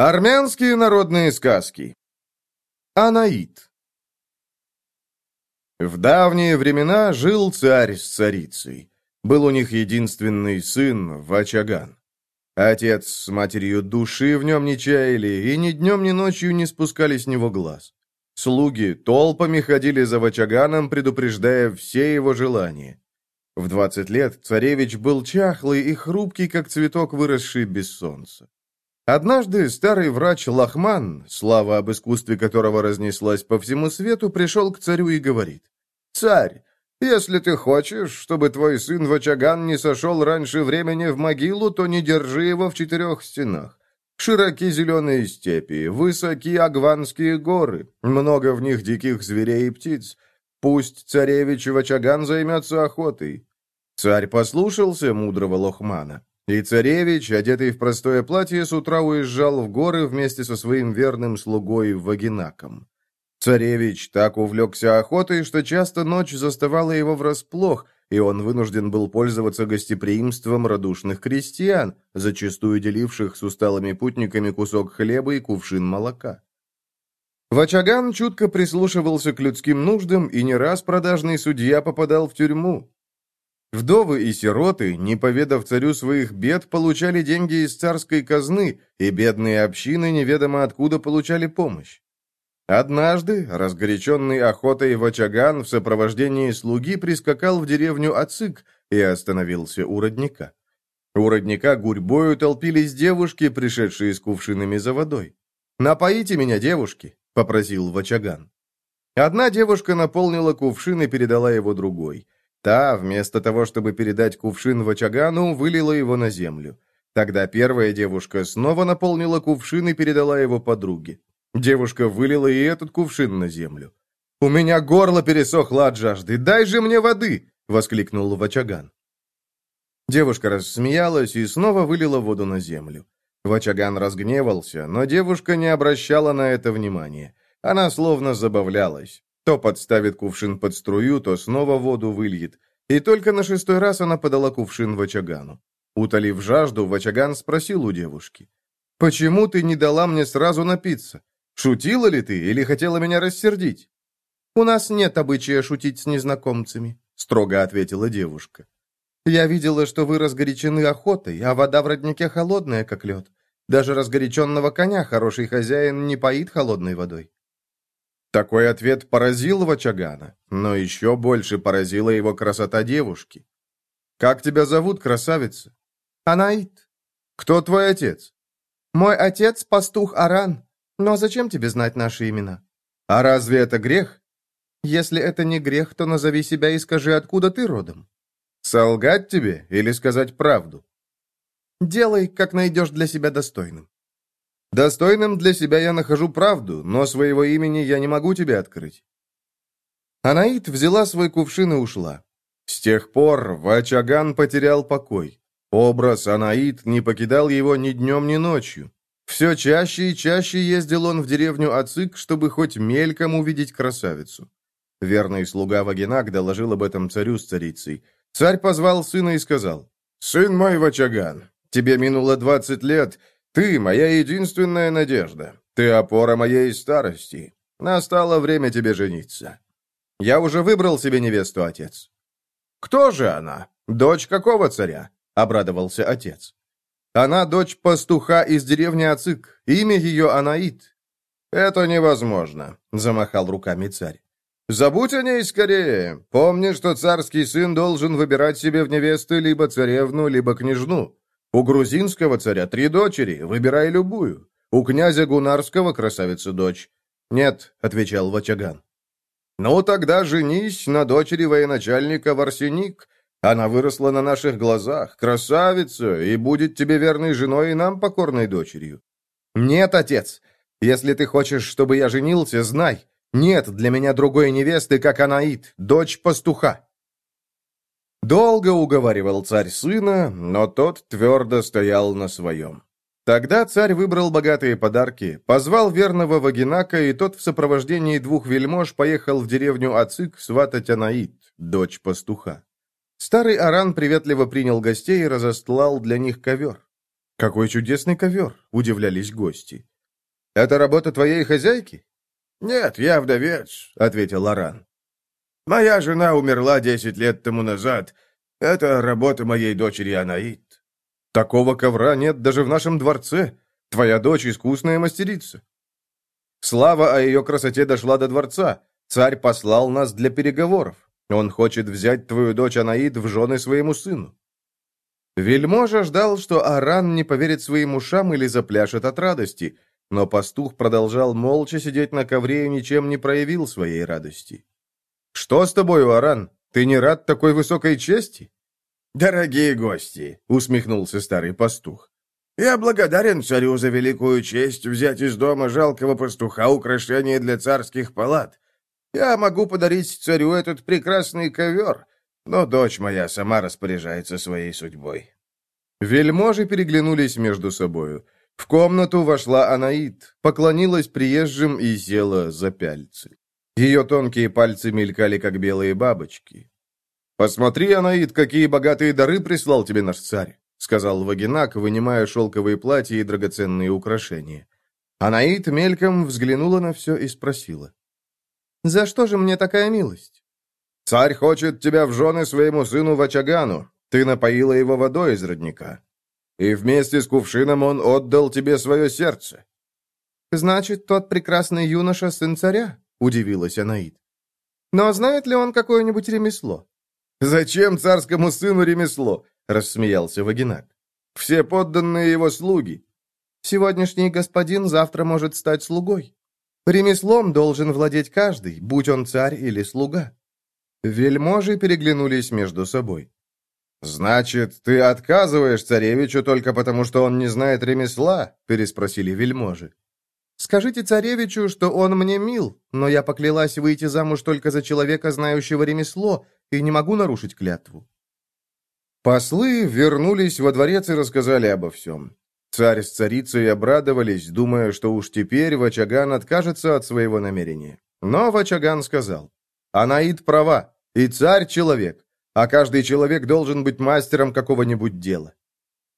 Армянские народные сказки. Анаит. В давние времена жил царь с царицей. Был у них единственный сын, Вачаган. Отец с матерью души в нем не чаяли, и ни днем, ни ночью не спускали с него глаз. Слуги толпами ходили за Вачаганом, предупреждая все его желания. В двадцать лет царевич был чахлый и хрупкий, как цветок, выросший без солнца. Однажды старый врач Лахман, слава об искусстве которого разнеслась по всему свету, пришел к царю и говорит, «Царь, если ты хочешь, чтобы твой сын Вачаган не сошел раньше времени в могилу, то не держи его в четырех стенах. Широки зеленые степи, высоки агванские горы, много в них диких зверей и птиц. Пусть царевич Вачаган займется охотой». Царь послушался мудрого Лохмана. И царевич, одетый в простое платье, с утра уезжал в горы вместе со своим верным слугой Вагинаком. Царевич так увлекся охотой, что часто ночь заставала его врасплох, и он вынужден был пользоваться гостеприимством радушных крестьян, зачастую деливших с усталыми путниками кусок хлеба и кувшин молока. Вачаган чутко прислушивался к людским нуждам, и не раз продажный судья попадал в тюрьму. Вдовы и сироты, не поведав царю своих бед, получали деньги из царской казны, и бедные общины неведомо откуда получали помощь. Однажды, разгоряченный охотой Вачаган в сопровождении слуги прискакал в деревню Ацик и остановился у родника. У родника гурьбою толпились девушки, пришедшие с кувшинами за водой. «Напоите меня, девушки!» — попросил Вачаган. Одна девушка наполнила кувшин и передала его другой — Та, вместо того, чтобы передать кувшин Вачагану, вылила его на землю. Тогда первая девушка снова наполнила кувшин и передала его подруге. Девушка вылила и этот кувшин на землю. «У меня горло пересохло от жажды! Дай же мне воды!» — воскликнул Вачаган. Девушка рассмеялась и снова вылила воду на землю. Вачаган разгневался, но девушка не обращала на это внимания. Она словно забавлялась. То подставит кувшин под струю, то снова воду выльет. И только на шестой раз она подала кувшин Вачагану. Утолив жажду, Вачаган спросил у девушки. «Почему ты не дала мне сразу напиться? Шутила ли ты или хотела меня рассердить?» «У нас нет обычая шутить с незнакомцами», — строго ответила девушка. «Я видела, что вы разгорячены охотой, а вода в роднике холодная, как лед. Даже разгоряченного коня хороший хозяин не поит холодной водой». Такой ответ поразил Вачагана, но еще больше поразила его красота девушки. «Как тебя зовут, красавица?» «Анаит». «Кто твой отец?» «Мой отец – пастух Аран. Но зачем тебе знать наши имена?» «А разве это грех?» «Если это не грех, то назови себя и скажи, откуда ты родом». «Солгать тебе или сказать правду?» «Делай, как найдешь для себя достойным». Достойным для себя я нахожу правду, но своего имени я не могу тебе открыть». Анаит взяла свой кувшин и ушла. С тех пор Вачаган потерял покой. Образ Анаит не покидал его ни днем, ни ночью. Все чаще и чаще ездил он в деревню Ацик, чтобы хоть мельком увидеть красавицу. Верный слуга Вагинак доложил об этом царю с царицей. Царь позвал сына и сказал, «Сын мой Вачаган, тебе минуло двадцать лет, ты моя единственная надежда. Ты опора моей старости. Настало время тебе жениться. Я уже выбрал себе невесту, отец. Кто же она? Дочь какого царя? Обрадовался отец. Она дочь пастуха из деревни Ацик. Имя ее Анаит. Это невозможно, замахал руками царь. Забудь о ней скорее. Помни, что царский сын должен выбирать себе в невесты либо царевну, либо княжну. У грузинского царя три дочери, выбирай любую. У князя Гунарского красавица дочь. Нет, отвечал Вачаган. Ну тогда женись на дочери военачальника Варсеник. Она выросла на наших глазах, красавица, и будет тебе верной женой и нам покорной дочерью. Нет, отец, если ты хочешь, чтобы я женился, знай, нет для меня другой невесты, как Анаит, дочь пастуха. Долго уговаривал царь сына, но тот твердо стоял на своем. Тогда царь выбрал богатые подарки, позвал верного Вагинака, и тот в сопровождении двух вельмож поехал в деревню Ацик сватать Анаит, дочь пастуха. Старый Аран приветливо принял гостей и разостлал для них ковер. «Какой чудесный ковер!» — удивлялись гости. «Это работа твоей хозяйки?» «Нет, я вдовец», — ответил Лоран. «Моя жена умерла десять лет тому назад. Это работа моей дочери Анаит». «Такого ковра нет даже в нашем дворце. Твоя дочь искусная мастерица». Слава о ее красоте дошла до дворца. Царь послал нас для переговоров. Он хочет взять твою дочь Анаид в жены своему сыну». Вельможа ждал, что Аран не поверит своим ушам или запляшет от радости, но пастух продолжал молча сидеть на ковре и ничем не проявил своей радости. «Что с тобой, Аран? Ты не рад такой высокой чести?» «Дорогие гости!» — усмехнулся старый пастух. «Я благодарен царю за великую честь взять из дома жалкого пастуха украшения для царских палат. Я могу подарить царю этот прекрасный ковер, но дочь моя сама распоряжается своей судьбой». Вельможи переглянулись между собою. В комнату вошла Анаит, поклонилась приезжим и села за пяльцы. Ее тонкие пальцы мелькали, как белые бабочки. «Посмотри, Анаит, какие богатые дары прислал тебе наш царь», сказал Вагинак, вынимая шелковые платья и драгоценные украшения. Анаит мельком взглянула на все и спросила. За что же мне такая милость?» «Царь хочет тебя в жены своему сыну Вачагану. Ты напоила его водой из родника. И вместе с кувшином он отдал тебе свое сердце». «Значит, тот прекрасный юноша сын царя?» — удивилась Анаид. «Но знает ли он какое-нибудь ремесло?» «Зачем царскому сыну ремесло?» — рассмеялся Вагинак. «Все подданные его слуги». «Сегодняшний господин завтра может стать слугой». Ремеслом должен владеть каждый, будь он царь или слуга. Вельможи переглянулись между собой. «Значит, ты отказываешь царевичу только потому, что он не знает ремесла?» – переспросили вельможи. «Скажите царевичу, что он мне мил, но я поклялась выйти замуж только за человека, знающего ремесло, и не могу нарушить клятву». Послы вернулись во дворец и рассказали обо всем. Царь с царицей обрадовались, думая, что уж теперь Вачаган откажется от своего намерения. Но Вачаган сказал, «Анаид права, и царь человек, а каждый человек должен быть мастером какого-нибудь дела».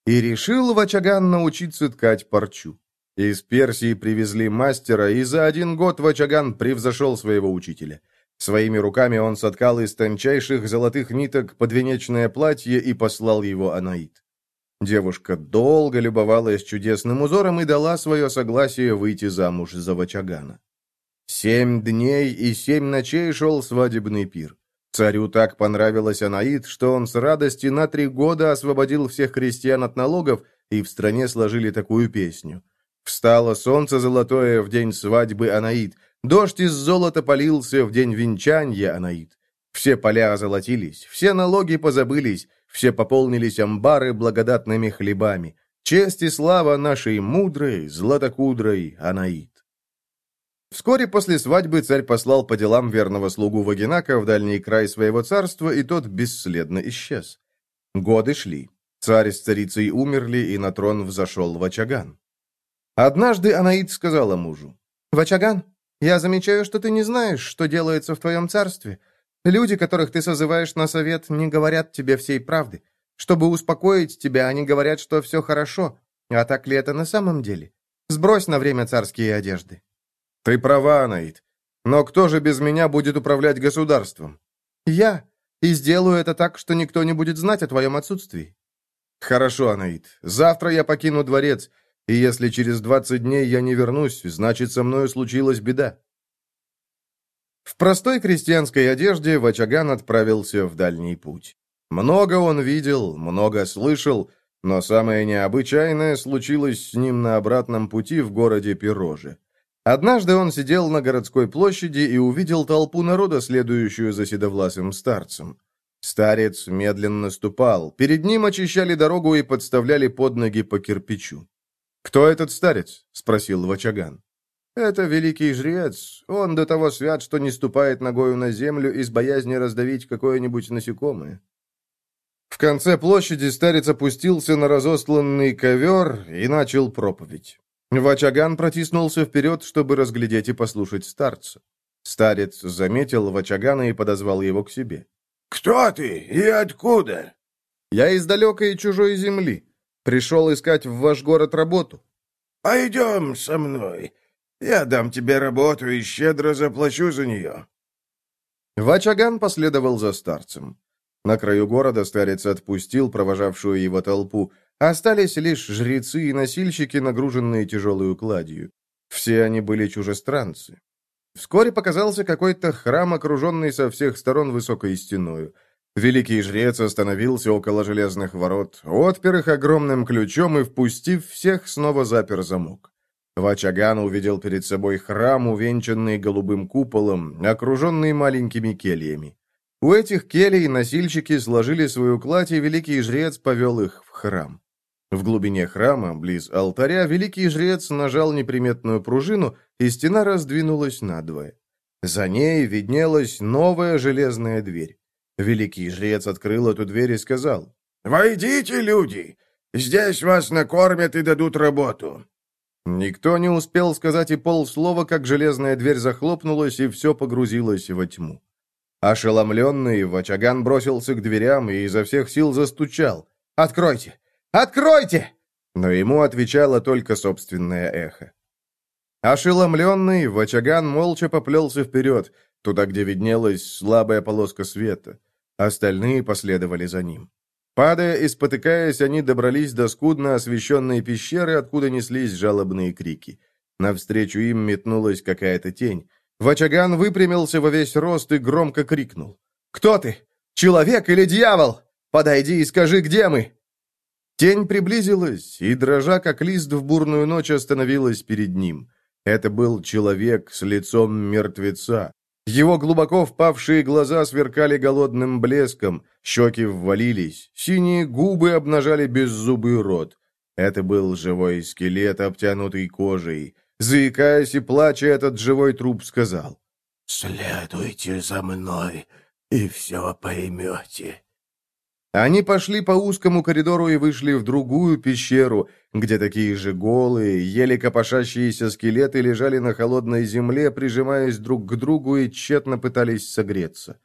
И решил Вачаган научиться ткать парчу. Из Персии привезли мастера, и за один год Вачаган превзошел своего учителя. Своими руками он соткал из тончайших золотых ниток подвенечное платье и послал его Анаид. Девушка долго любовалась чудесным узором и дала свое согласие выйти замуж за Вачагана. Семь дней и семь ночей шел свадебный пир. Царю так понравилась Анаид, что он с радости на три года освободил всех крестьян от налогов, и в стране сложили такую песню. Встало солнце золотое в день свадьбы Анаид, дождь из золота полился в день венчания Анаид. Все поля озолотились, все налоги позабылись, все пополнились амбары благодатными хлебами. Честь и слава нашей мудрой, златокудрой Анаит. Вскоре после свадьбы царь послал по делам верного слугу Вагинака в дальний край своего царства, и тот бесследно исчез. Годы шли. Царь с царицей умерли, и на трон взошел Вачаган. Однажды Анаит сказала мужу, «Вачаган, я замечаю, что ты не знаешь, что делается в твоем царстве. Люди, которых ты созываешь на совет, не говорят тебе всей правды. Чтобы успокоить тебя, они говорят, что все хорошо. А так ли это на самом деле? Сбрось на время царские одежды». «Ты права, Анаид. Но кто же без меня будет управлять государством?» «Я. И сделаю это так, что никто не будет знать о твоем отсутствии». «Хорошо, Анаид. Завтра я покину дворец, и если через двадцать дней я не вернусь, значит, со мною случилась беда». В простой крестьянской одежде Вачаган отправился в дальний путь. Много он видел, много слышал, но самое необычайное случилось с ним на обратном пути в городе Пироже. Однажды он сидел на городской площади и увидел толпу народа, следующую за седовласым старцем. Старец медленно ступал, перед ним очищали дорогу и подставляли под ноги по кирпичу. «Кто этот старец?» — спросил Вачаган. Это великий жрец. Он до того свят, что не ступает ногою на землю из боязни раздавить какое-нибудь насекомое. В конце площади старец опустился на разосланный ковер и начал проповедь. Вачаган протиснулся вперед, чтобы разглядеть и послушать старца. Старец заметил Вачагана и подозвал его к себе. «Кто ты и откуда?» «Я из далекой чужой земли. Пришел искать в ваш город работу». «Пойдем со мной. Я дам тебе работу и щедро заплачу за нее». Вачаган последовал за старцем. На краю города старец отпустил провожавшую его толпу. Остались лишь жрецы и носильщики, нагруженные тяжелой кладью. Все они были чужестранцы. Вскоре показался какой-то храм, окруженный со всех сторон высокой стеною. Великий жрец остановился около железных ворот, отпер их огромным ключом и, впустив всех, снова запер замок. Вачаган увидел перед собой храм, увенчанный голубым куполом, окруженный маленькими кельями. У этих келей носильщики сложили свою кладь, и великий жрец повел их в храм. В глубине храма, близ алтаря, великий жрец нажал неприметную пружину, и стена раздвинулась надвое. За ней виднелась новая железная дверь. Великий жрец открыл эту дверь и сказал, «Войдите, люди! Здесь вас накормят и дадут работу!» Никто не успел сказать и полслова, как железная дверь захлопнулась, и все погрузилось во тьму. Ошеломленный, Вачаган бросился к дверям и изо всех сил застучал. «Откройте! Откройте!» Но ему отвечало только собственное эхо. Ошеломленный, Вачаган молча поплелся вперед, туда, где виднелась слабая полоска света. Остальные последовали за ним. Падая и спотыкаясь, они добрались до скудно освещенной пещеры, откуда неслись жалобные крики. Навстречу им метнулась какая-то тень. Вачаган выпрямился во весь рост и громко крикнул. «Кто ты? Человек или дьявол? Подойди и скажи, где мы!» Тень приблизилась, и, дрожа как лист в бурную ночь, остановилась перед ним. Это был человек с лицом мертвеца. Его глубоко впавшие глаза сверкали голодным блеском, щеки ввалились, синие губы обнажали беззубый рот. Это был живой скелет, обтянутый кожей. Заикаясь и плача, этот живой труп сказал. «Следуйте за мной, и все поймете». Они пошли по узкому коридору и вышли в другую пещеру, где такие же голые, еле копошащиеся скелеты лежали на холодной земле, прижимаясь друг к другу и тщетно пытались согреться.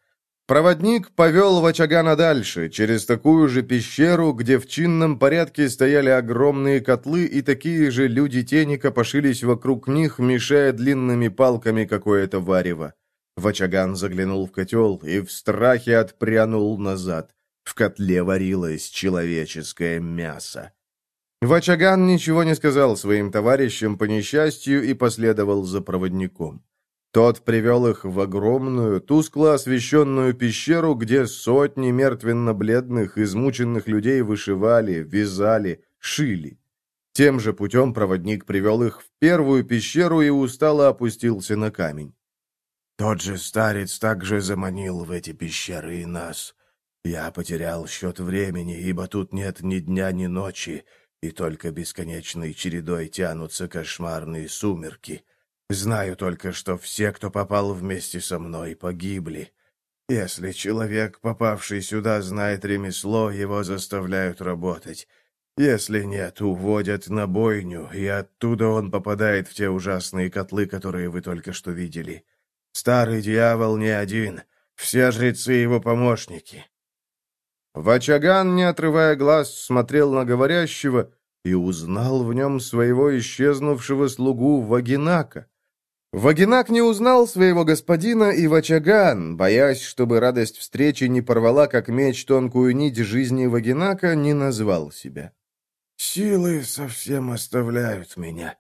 Проводник повел Вачагана дальше, через такую же пещеру, где в чинном порядке стояли огромные котлы, и такие же люди-тени копошились вокруг них, мешая длинными палками какое-то варево. Вачаган заглянул в котел и в страхе отпрянул назад. В котле варилось человеческое мясо. Вачаган ничего не сказал своим товарищам по несчастью и последовал за проводником. Тот привел их в огромную, тускло освещенную пещеру, где сотни мертвенно-бледных, измученных людей вышивали, вязали, шили. Тем же путем проводник привел их в первую пещеру и устало опустился на камень. «Тот же старец также заманил в эти пещеры нас. Я потерял счет времени, ибо тут нет ни дня, ни ночи, и только бесконечной чередой тянутся кошмарные сумерки. Знаю только, что все, кто попал вместе со мной, погибли. Если человек, попавший сюда, знает ремесло, его заставляют работать. Если нет, уводят на бойню, и оттуда он попадает в те ужасные котлы, которые вы только что видели. Старый дьявол не один, все жрецы его помощники. Вачаган, не отрывая глаз, смотрел на говорящего и узнал в нем своего исчезнувшего слугу Вагинака. Вагинак не узнал своего господина, и Вачаган, боясь, чтобы радость встречи не порвала, как меч, тонкую нить жизни Вагинака, не назвал себя. «Силы совсем оставляют меня,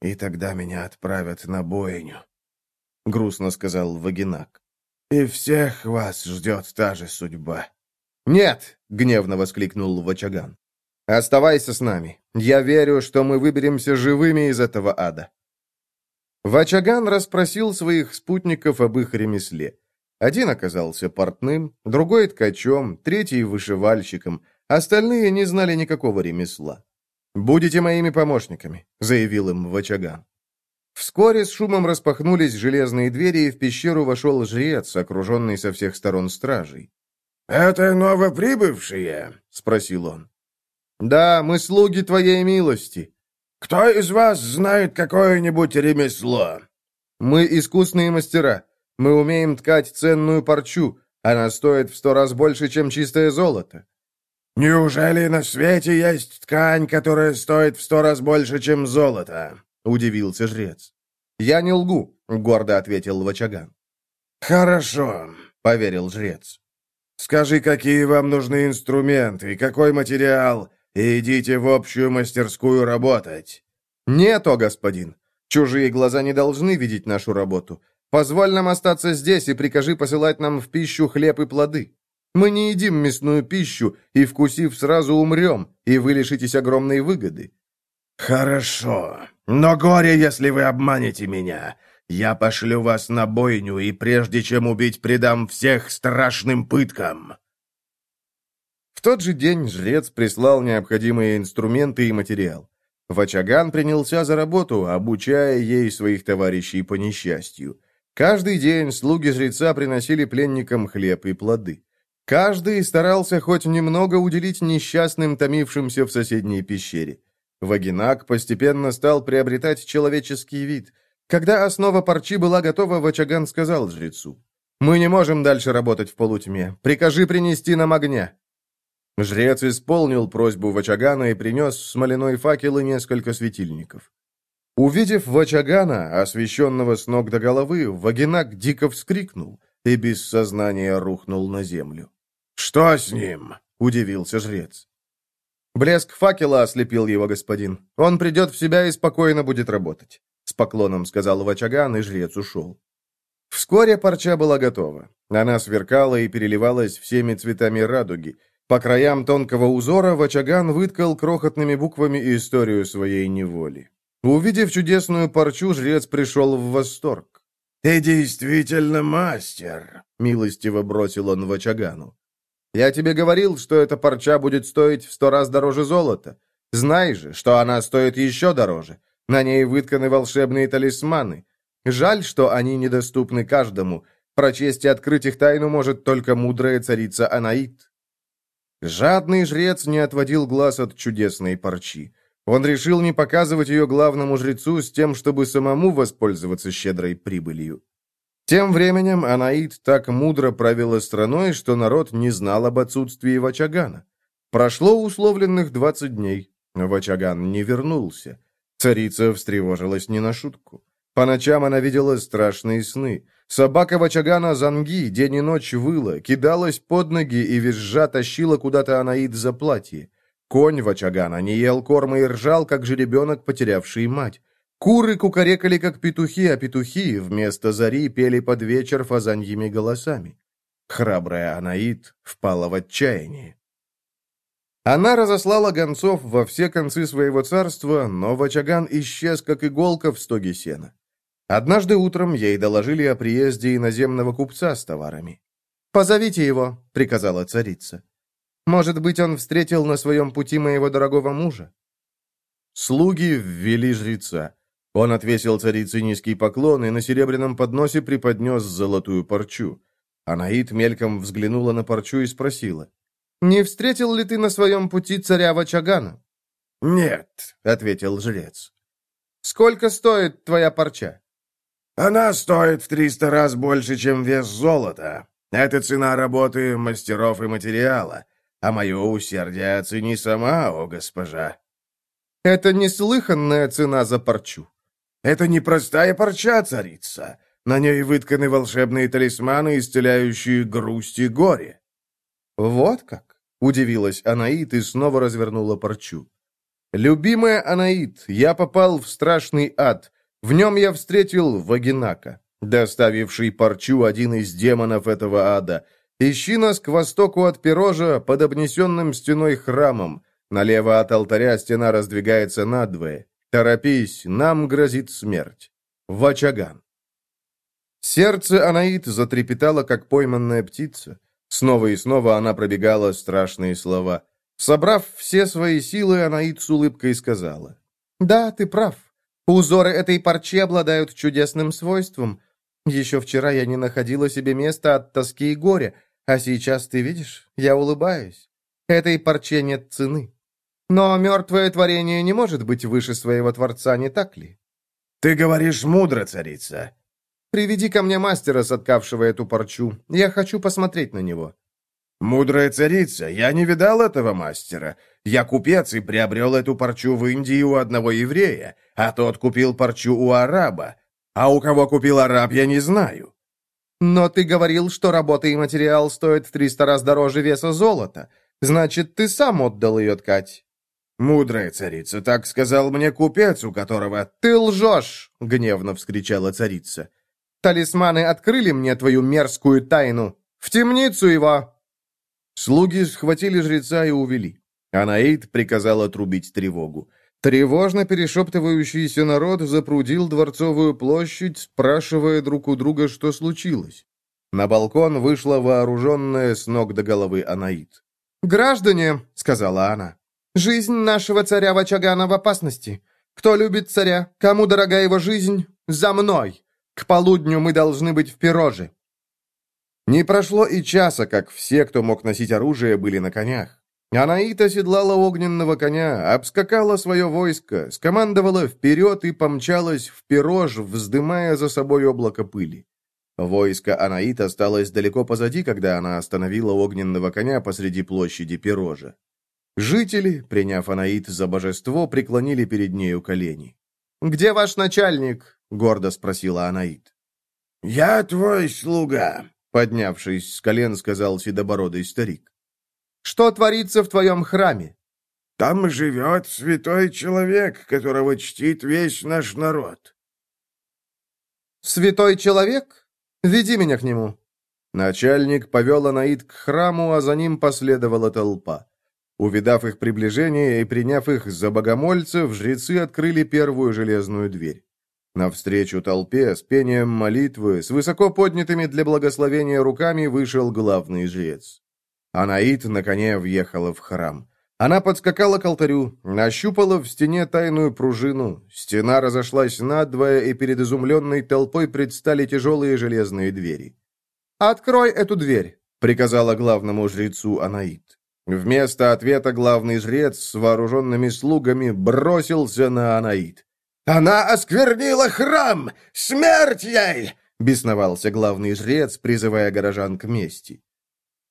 и тогда меня отправят на бойню», — грустно сказал Вагинак. «И всех вас ждет та же судьба». «Нет!» — гневно воскликнул Вачаган. «Оставайся с нами. Я верю, что мы выберемся живыми из этого ада». Вачаган расспросил своих спутников об их ремесле. Один оказался портным, другой — ткачом, третий — вышивальщиком. Остальные не знали никакого ремесла. «Будете моими помощниками», — заявил им Вачаган. Вскоре с шумом распахнулись железные двери, и в пещеру вошел жрец, окруженный со всех сторон стражей. «Это новоприбывшие?» — спросил он. «Да, мы слуги твоей милости». «Кто из вас знает какое-нибудь ремесло?» «Мы искусные мастера. Мы умеем ткать ценную парчу. Она стоит в сто раз больше, чем чистое золото». «Неужели на свете есть ткань, которая стоит в сто раз больше, чем золото?» — удивился жрец. «Я не лгу», — гордо ответил Вачаган. «Хорошо», — поверил жрец. «Скажи, какие вам нужны инструменты и какой материал, и идите в общую мастерскую работать». «Нет, о господин. Чужие глаза не должны видеть нашу работу. Позволь нам остаться здесь и прикажи посылать нам в пищу хлеб и плоды. Мы не едим мясную пищу, и, вкусив, сразу умрем, и вы лишитесь огромной выгоды». «Хорошо. Но горе, если вы обманете меня. Я пошлю вас на бойню, и прежде чем убить, предам всех страшным пыткам». В тот же день жрец прислал необходимые инструменты и материал. Вачаган принялся за работу, обучая ей своих товарищей по несчастью. Каждый день слуги жреца приносили пленникам хлеб и плоды. Каждый старался хоть немного уделить несчастным, томившимся в соседней пещере. Вагинак постепенно стал приобретать человеческий вид. Когда основа парчи была готова, Вачаган сказал жрецу, «Мы не можем дальше работать в полутьме. Прикажи принести нам огня». Жрец исполнил просьбу Вачагана и принес смоляной факел и несколько светильников. Увидев Вачагана, освещенного с ног до головы, Вагинак дико вскрикнул и без сознания рухнул на землю. «Что с ним?» — удивился жрец. Блеск факела ослепил его господин. Он придет в себя и спокойно будет работать. С поклоном сказал Вачаган, и жрец ушел. Вскоре парча была готова. Она сверкала и переливалась всеми цветами радуги. По краям тонкого узора Вачаган выткал крохотными буквами историю своей неволи. Увидев чудесную парчу, жрец пришел в восторг. «Ты действительно мастер!» — милостиво бросил он Вачагану. «Я тебе говорил, что эта парча будет стоить в сто раз дороже золота. Знай же, что она стоит еще дороже. На ней вытканы волшебные талисманы. Жаль, что они недоступны каждому. Прочесть и открыть их тайну может только мудрая царица Анаит. Жадный жрец не отводил глаз от чудесной парчи. Он решил не показывать ее главному жрецу с тем, чтобы самому воспользоваться щедрой прибылью. Тем временем Анаид так мудро правила страной, что народ не знал об отсутствии Вачагана. Прошло условленных двадцать дней. Вачаган не вернулся. Царица встревожилась не на шутку. По ночам она видела страшные сны. Собака Вачагана Занги день и ночь выла, кидалась под ноги и визжа тащила куда-то Анаид за платье. Конь Вачагана не ел корма и ржал, как жеребенок, потерявший мать. Куры кукарекали, как петухи, а петухи вместо зари пели под вечер фазаньими голосами. Храбрая Анаид впала в отчаяние. Она разослала гонцов во все концы своего царства, но Вачаган исчез, как иголка в стоге сена. Однажды утром ей доложили о приезде иноземного купца с товарами. «Позовите его», — приказала царица. «Может быть, он встретил на своем пути моего дорогого мужа?» Слуги ввели жреца. Он отвесил царице низкий поклон и на серебряном подносе преподнес золотую парчу. Анаит мельком взглянула на парчу и спросила. «Не встретил ли ты на своем пути царя Вачагана?» «Нет», — ответил жрец. «Сколько стоит твоя парча?» Она стоит в триста раз больше, чем вес золота. Это цена работы мастеров и материала. А мое усердие оцени сама, о госпожа». «Это неслыханная цена за парчу». «Это не простая парча, царица. На ней вытканы волшебные талисманы, исцеляющие грусть и горе». «Вот как?» — удивилась Анаит и снова развернула парчу. «Любимая Анаит, я попал в страшный ад. В нем я встретил Вагинака, доставивший парчу один из демонов этого ада. Ищи нас к востоку от Пирожа под обнесенным стеной храмом. Налево от алтаря стена раздвигается надвое. Торопись, нам грозит смерть. Вачаган. Сердце Анаит затрепетало, как пойманная птица. Снова и снова она пробегала страшные слова. Собрав все свои силы, Анаит с улыбкой сказала. «Да, ты прав. Узоры этой парчи обладают чудесным свойством. Еще вчера я не находила себе места от тоски и горя, а сейчас, ты видишь, я улыбаюсь. Этой парче нет цены. Но мертвое творение не может быть выше своего Творца, не так ли? Ты говоришь мудро, царица. Приведи ко мне мастера, соткавшего эту парчу. Я хочу посмотреть на него. «Мудрая царица, я не видал этого мастера. Я купец и приобрел эту парчу в Индии у одного еврея, а тот купил парчу у араба. А у кого купил араб, я не знаю». «Но ты говорил, что работа и материал стоят в триста раз дороже веса золота. Значит, ты сам отдал ее ткать». «Мудрая царица, так сказал мне купец, у которого...» «Ты лжешь!» — гневно вскричала царица. «Талисманы открыли мне твою мерзкую тайну. В темницу его!» Слуги схватили жреца и увели. Анаид приказал отрубить тревогу. Тревожно перешептывающийся народ запрудил Дворцовую площадь, спрашивая друг у друга, что случилось. На балкон вышла вооруженная с ног до головы Анаид. «Граждане», — сказала она, — «жизнь нашего царя Вачагана в опасности. Кто любит царя, кому дорога его жизнь, за мной. К полудню мы должны быть в пироже». Не прошло и часа, как все, кто мог носить оружие, были на конях. Анаит оседлала огненного коня, обскакала свое войско, скомандовала вперед и помчалась в пирож, вздымая за собой облако пыли. Войско Анаит осталось далеко позади, когда она остановила огненного коня посреди площади пирожа. Жители, приняв Анаит за божество, преклонили перед нею колени. «Где ваш начальник?» — гордо спросила Анаит. «Я твой слуга», Поднявшись с колен, сказал седобородый старик. «Что творится в твоем храме?» «Там живет святой человек, которого чтит весь наш народ». «Святой человек? Веди меня к нему». Начальник повел Анаид к храму, а за ним последовала толпа. Увидав их приближение и приняв их за богомольцев, жрецы открыли первую железную дверь. Навстречу толпе с пением молитвы, с высоко поднятыми для благословения руками вышел главный жрец. Анаит на коне въехала в храм. Она подскакала к алтарю, нащупала в стене тайную пружину. Стена разошлась надвое, и перед изумленной толпой предстали тяжелые железные двери. «Открой эту дверь!» — приказала главному жрецу Анаит. Вместо ответа главный жрец с вооруженными слугами бросился на Анаит. «Она осквернила храм! Смерть ей!» — бесновался главный жрец, призывая горожан к мести.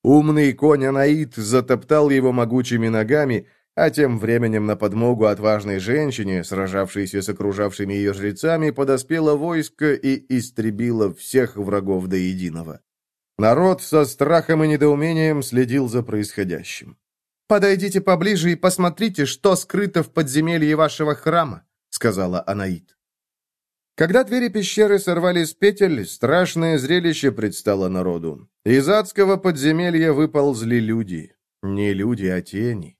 Умный конь Анаит затоптал его могучими ногами, а тем временем на подмогу отважной женщине, сражавшейся с окружавшими ее жрецами, подоспело войско и истребило всех врагов до единого. Народ со страхом и недоумением следил за происходящим. «Подойдите поближе и посмотрите, что скрыто в подземелье вашего храма», сказала Анаит. Когда двери пещеры сорвали с петель, страшное зрелище предстало народу. Из адского подземелья выползли люди. Не люди, а тени.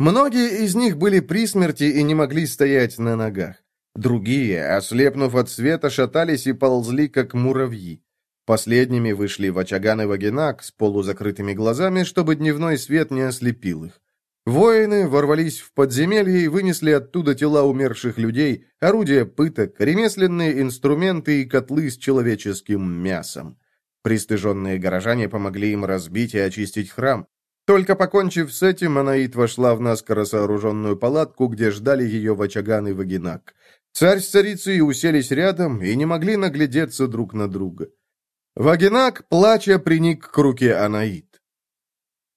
Многие из них были при смерти и не могли стоять на ногах. Другие, ослепнув от света, шатались и ползли, как муравьи. Последними вышли Вачаган и Вагенак с полузакрытыми глазами, чтобы дневной свет не ослепил их. Воины ворвались в подземелье и вынесли оттуда тела умерших людей, орудия пыток, ремесленные инструменты и котлы с человеческим мясом. Пристыженные горожане помогли им разбить и очистить храм. Только покончив с этим, Анаит вошла в наскоро сооруженную палатку, где ждали ее Вачаган и Вагинак. Царь с царицей уселись рядом и не могли наглядеться друг на друга. Вагинак, плача, приник к руке Анаит.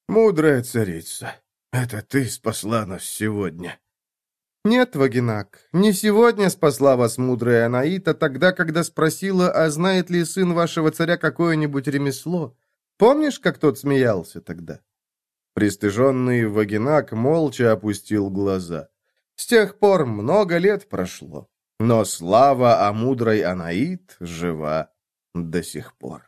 «Мудрая царица», это ты спасла нас сегодня. Нет, Вагинак, не сегодня спасла вас мудрая Анаита, тогда, когда спросила, а знает ли сын вашего царя какое-нибудь ремесло. Помнишь, как тот смеялся тогда? Пристыженный Вагинак молча опустил глаза. С тех пор много лет прошло, но слава о мудрой Анаит жива до сих пор.